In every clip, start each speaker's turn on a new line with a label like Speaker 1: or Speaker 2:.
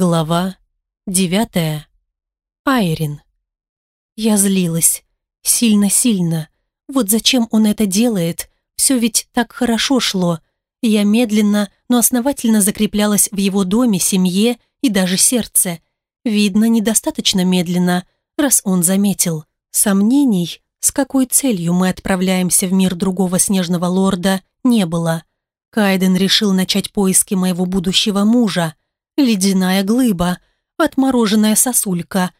Speaker 1: Глава девятая. Айрин. Я злилась. Сильно-сильно. Вот зачем он это делает? Все ведь так хорошо шло. Я медленно, но основательно закреплялась в его доме, семье и даже сердце. Видно, недостаточно медленно, раз он заметил. Сомнений, с какой целью мы отправляемся в мир другого снежного лорда, не было. Кайден решил начать поиски моего будущего мужа – Ледяная глыба, отмороженная сосулька.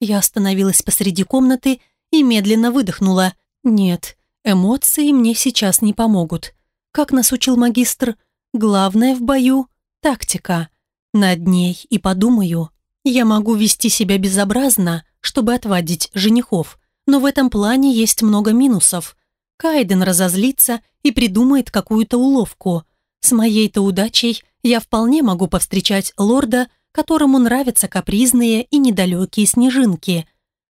Speaker 1: Я остановилась посреди комнаты и медленно выдохнула. Нет, эмоции мне сейчас не помогут. Как нас учил магистр, главное в бою – тактика. Над ней и подумаю. Я могу вести себя безобразно, чтобы отвадить женихов, но в этом плане есть много минусов. Кайден разозлится и придумает какую-то уловку. С моей-то удачей – я вполне могу повстречать лорда, которому нравятся капризные и недалекие снежинки.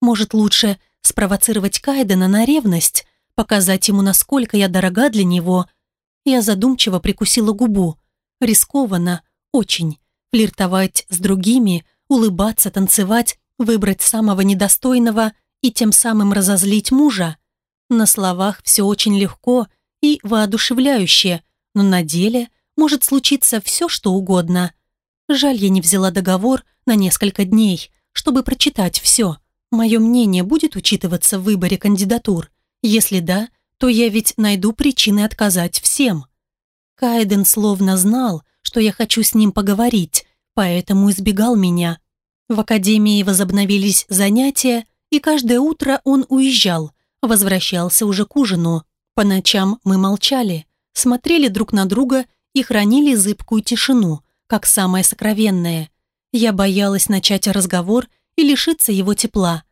Speaker 1: Может, лучше спровоцировать Кайдена на ревность, показать ему, насколько я дорога для него. Я задумчиво прикусила губу. Рискованно, очень. Флиртовать с другими, улыбаться, танцевать, выбрать самого недостойного и тем самым разозлить мужа. На словах все очень легко и воодушевляюще, но на деле – может случиться все, что угодно. Жаль, я не взяла договор на несколько дней, чтобы прочитать все. Мое мнение будет учитываться в выборе кандидатур. Если да, то я ведь найду причины отказать всем. Кайден словно знал, что я хочу с ним поговорить, поэтому избегал меня. В академии возобновились занятия, и каждое утро он уезжал, возвращался уже к ужину. По ночам мы молчали, смотрели друг на друга и хранили зыбкую тишину, как самое сокровенное. Я боялась начать разговор и лишиться его тепла.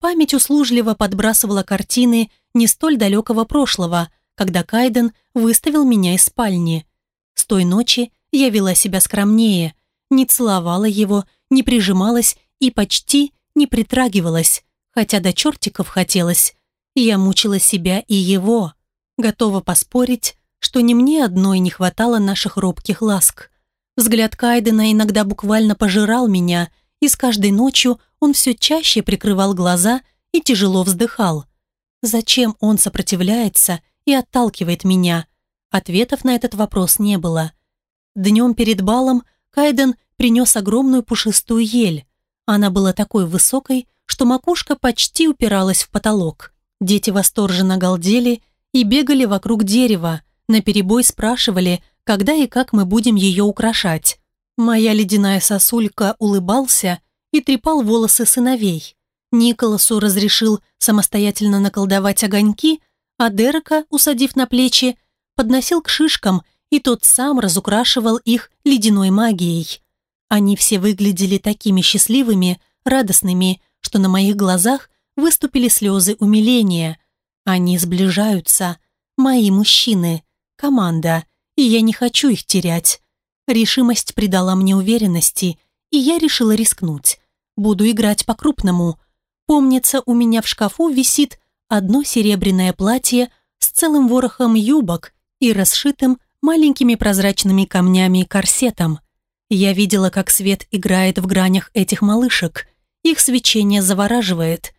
Speaker 1: Память услужливо подбрасывала картины не столь далекого прошлого, когда Кайден выставил меня из спальни. С той ночи я вела себя скромнее, не целовала его, не прижималась и почти не притрагивалась, хотя до чертиков хотелось. Я мучила себя и его. Готова поспорить, что не мне одной не хватало наших робких ласк. Взгляд Кайдена иногда буквально пожирал меня, и с каждой ночью он все чаще прикрывал глаза и тяжело вздыхал. Зачем он сопротивляется и отталкивает меня? Ответов на этот вопрос не было. Днем перед балом Кайден принес огромную пушистую ель. Она была такой высокой, что макушка почти упиралась в потолок. Дети восторженно галдели и бегали вокруг дерева, наперебой спрашивали, когда и как мы будем ее украшать. Моя ледяная сосулька улыбался и трепал волосы сыновей. Николасу разрешил самостоятельно наколдовать огоньки, а Дерека, усадив на плечи, подносил к шишкам, и тот сам разукрашивал их ледяной магией. Они все выглядели такими счастливыми, радостными, что на моих глазах выступили слезы умиления. Они сближаются. Мои мужчины команда, и я не хочу их терять. Решимость придала мне уверенности, и я решила рискнуть. Буду играть по-крупному. Помнится, у меня в шкафу висит одно серебряное платье с целым ворохом юбок и расшитым маленькими прозрачными камнями корсетом. Я видела, как свет играет в гранях этих малышек. Их свечение завораживает.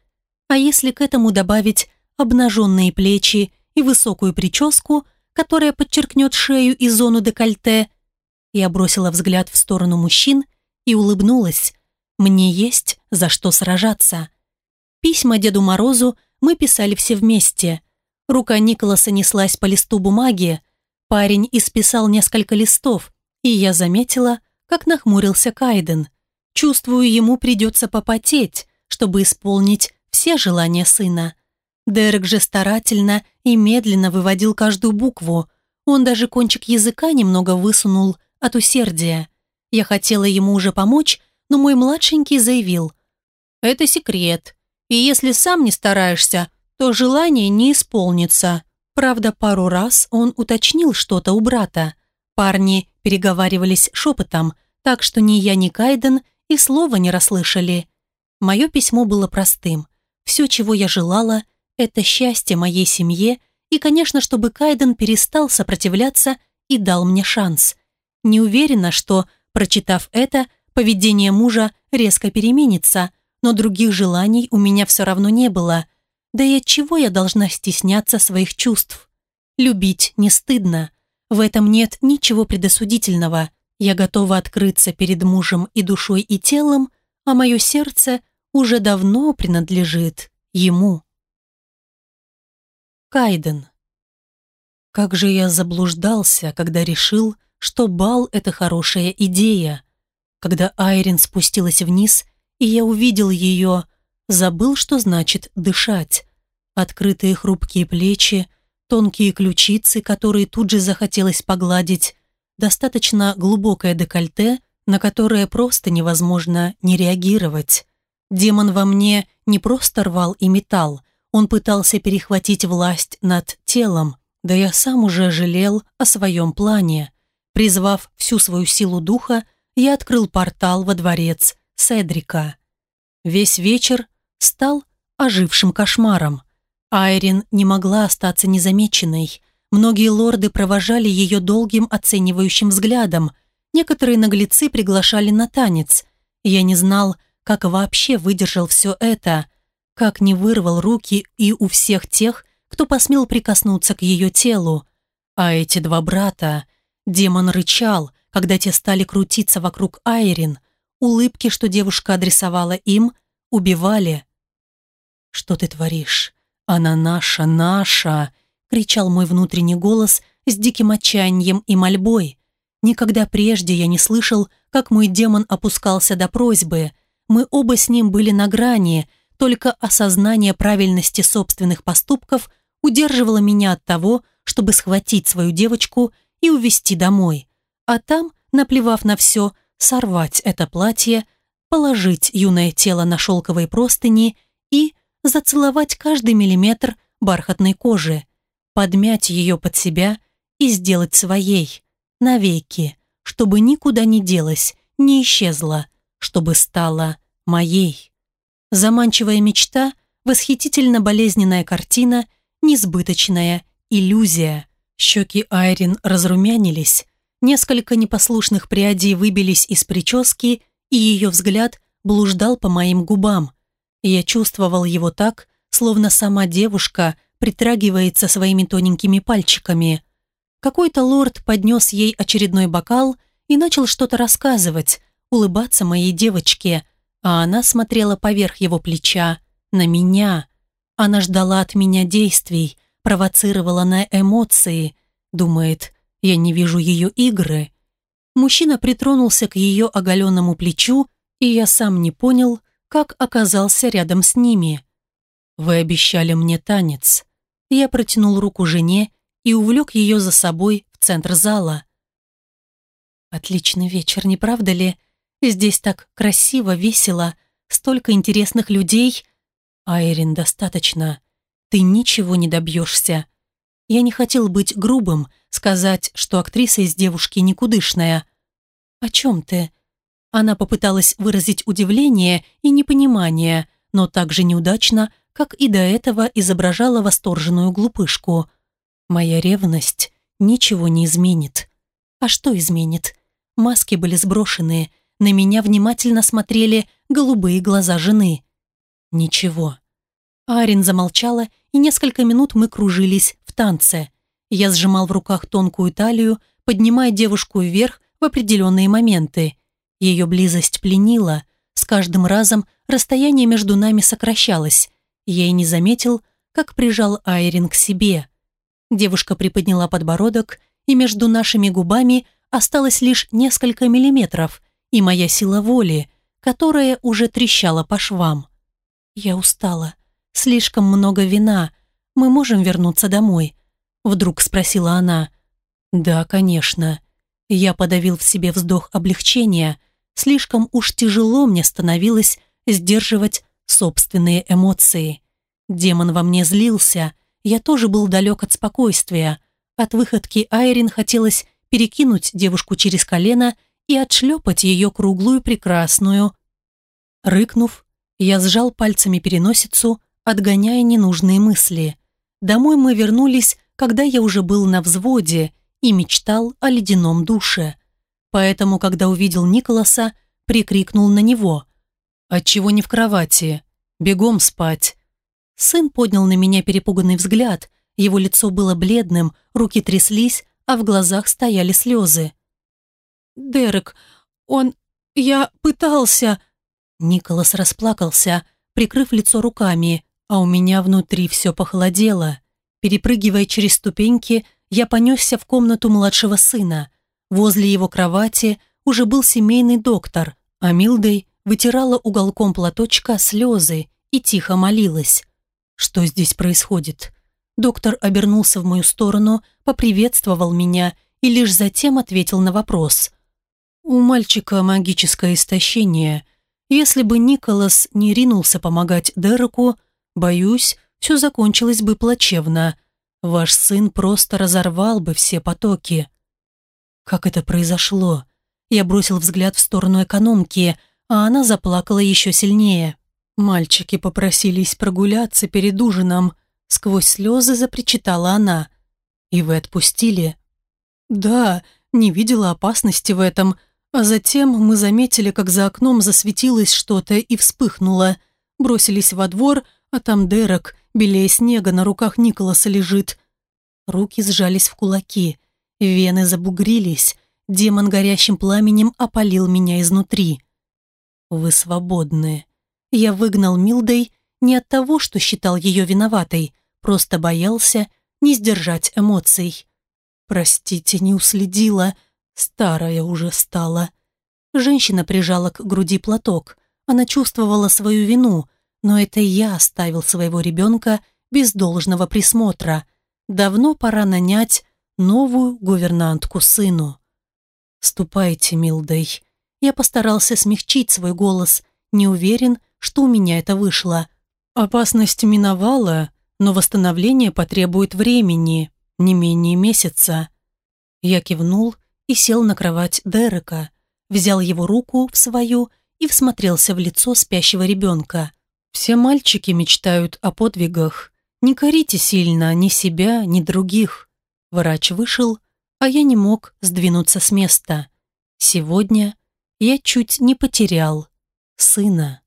Speaker 1: А если к этому добавить обнаженные плечи и высокую прическу – которая подчеркнет шею и зону декольте. Я бросила взгляд в сторону мужчин и улыбнулась. Мне есть за что сражаться. Письма Деду Морозу мы писали все вместе. Рука Николаса неслась по листу бумаги. Парень исписал несколько листов, и я заметила, как нахмурился Кайден. Чувствую, ему придется попотеть, чтобы исполнить все желания сына. Дерек же старательно и медленно выводил каждую букву. Он даже кончик языка немного высунул от усердия. Я хотела ему уже помочь, но мой младшенький заявил. «Это секрет, и если сам не стараешься, то желание не исполнится». Правда, пару раз он уточнил что-то у брата. Парни переговаривались шепотом, так что ни я, ни Кайден и слова не расслышали. Мое письмо было простым. Все, чего я желала – это счастье моей семье и, конечно, чтобы Кайден перестал сопротивляться и дал мне шанс. Не уверена, что, прочитав это, поведение мужа резко переменится, но других желаний у меня все равно не было. Да и от чего я должна стесняться своих чувств? Любить не стыдно. В этом нет ничего предосудительного. Я готова открыться перед мужем и душой, и телом, а мое сердце уже давно принадлежит ему. Кайден. Как же я заблуждался, когда решил, что бал – это хорошая идея. Когда Айрин спустилась вниз, и я увидел ее, забыл, что значит дышать. Открытые хрупкие плечи, тонкие ключицы, которые тут же захотелось погладить, достаточно глубокое декольте, на которое просто невозможно не реагировать. Демон во мне не просто рвал и металл, он пытался перехватить власть над телом, да я сам уже жалел о своем плане. Призвав всю свою силу духа, я открыл портал во дворец Седрика. Весь вечер стал ожившим кошмаром. Айрин не могла остаться незамеченной. Многие лорды провожали ее долгим оценивающим взглядом. Некоторые наглецы приглашали на танец. Я не знал, как вообще выдержал все это, как не вырвал руки и у всех тех, кто посмел прикоснуться к ее телу. А эти два брата... Демон рычал, когда те стали крутиться вокруг Айрин. Улыбки, что девушка адресовала им, убивали. «Что ты творишь? Она наша, наша!» кричал мой внутренний голос с диким отчаянием и мольбой. Никогда прежде я не слышал, как мой демон опускался до просьбы. Мы оба с ним были на грани, только осознание правильности собственных поступков удерживало меня от того, чтобы схватить свою девочку и увезти домой. А там, наплевав на все, сорвать это платье, положить юное тело на шелковые простыни и зацеловать каждый миллиметр бархатной кожи, подмять ее под себя и сделать своей, навеки, чтобы никуда не делась, не исчезла, чтобы стала моей. Заманчивая мечта, восхитительно болезненная картина, несбыточная иллюзия. Щеки Айрин разрумянились, несколько непослушных прядей выбились из прически, и ее взгляд блуждал по моим губам. Я чувствовал его так, словно сама девушка притрагивается своими тоненькими пальчиками. Какой-то лорд поднес ей очередной бокал и начал что-то рассказывать, улыбаться моей девочке, а она смотрела поверх его плеча, на меня. Она ждала от меня действий, провоцировала на эмоции. Думает, я не вижу ее игры. Мужчина притронулся к ее оголенному плечу, и я сам не понял, как оказался рядом с ними. «Вы обещали мне танец». Я протянул руку жене и увлек ее за собой в центр зала. «Отличный вечер, не правда ли? Здесь так красиво, весело, столько интересных людей. Айрин, достаточно. Ты ничего не добьешься. Я не хотел быть грубым, сказать, что актриса из девушки никудышная. О чем ты? Она попыталась выразить удивление и непонимание, но так же неудачно, как и до этого изображала восторженную глупышку. Моя ревность ничего не изменит. А что изменит? Маски были сброшены, на меня внимательно смотрели голубые глаза жены. Ничего. Арин замолчала, и несколько минут мы кружились в танце. Я сжимал в руках тонкую талию, поднимая девушку вверх в определенные моменты. Ее близость пленила. С каждым разом расстояние между нами сокращалось. Я и не заметил, как прижал Айрин к себе. Девушка приподняла подбородок, и между нашими губами осталось лишь несколько миллиметров, и моя сила воли, которая уже трещала по швам. Я устала. Слишком много вина. Мы можем вернуться домой?» Вдруг спросила она. «Да, конечно». Я подавил в себе вздох облегчения. Слишком уж тяжело мне становилось сдерживать собственные эмоции. Демон во мне злился. Я тоже был далек от спокойствия. От выходки Айрин хотелось перекинуть девушку через колено и отшлепать ее круглую прекрасную. Рыкнув, я сжал пальцами переносицу, отгоняя ненужные мысли. Домой мы вернулись, когда я уже был на взводе и мечтал о ледяном душе. Поэтому, когда увидел Николаса, прикрикнул на него. «Отчего не в кровати? Бегом спать!» Сын поднял на меня перепуганный взгляд, его лицо было бледным, руки тряслись, а в глазах стояли слезы. «Дерек, он... я пытался...» Николас расплакался, прикрыв лицо руками, а у меня внутри все похолодело. Перепрыгивая через ступеньки, я понесся в комнату младшего сына. Возле его кровати уже был семейный доктор, а Милдой вытирала уголком платочка слезы и тихо молилась. Что здесь происходит? Доктор обернулся в мою сторону, поприветствовал меня и лишь затем ответил на вопрос. «У мальчика магическое истощение. Если бы Николас не ринулся помогать Дереку, боюсь, все закончилось бы плачевно. Ваш сын просто разорвал бы все потоки». Как это произошло? Я бросил взгляд в сторону экономки, а она заплакала еще сильнее. Мальчики попросились прогуляться перед ужином. Сквозь слезы запричитала она. «И вы отпустили?» «Да, не видела опасности в этом», а затем мы заметили, как за окном засветилось что-то и вспыхнуло. Бросились во двор, а там Дерек, белее снега, на руках Николаса лежит. Руки сжались в кулаки, вены забугрились, демон горящим пламенем опалил меня изнутри. «Вы свободны». Я выгнал Милдой не от того, что считал ее виноватой, просто боялся не сдержать эмоций. «Простите, не уследила», Старая уже стала. Женщина прижала к груди платок. Она чувствовала свою вину, но это я оставил своего ребенка без должного присмотра. Давно пора нанять новую гувернантку сыну. «Ступайте, Милдой». Я постарался смягчить свой голос, не уверен, что у меня это вышло. Опасность миновала, но восстановление потребует времени, не менее месяца. Я кивнул и сел на кровать Дерека, взял его руку в свою и всмотрелся в лицо спящего ребенка. «Все мальчики мечтают о подвигах. Не корите сильно ни себя, ни других». Врач вышел, а я не мог сдвинуться с места. Сегодня я чуть не потерял сына.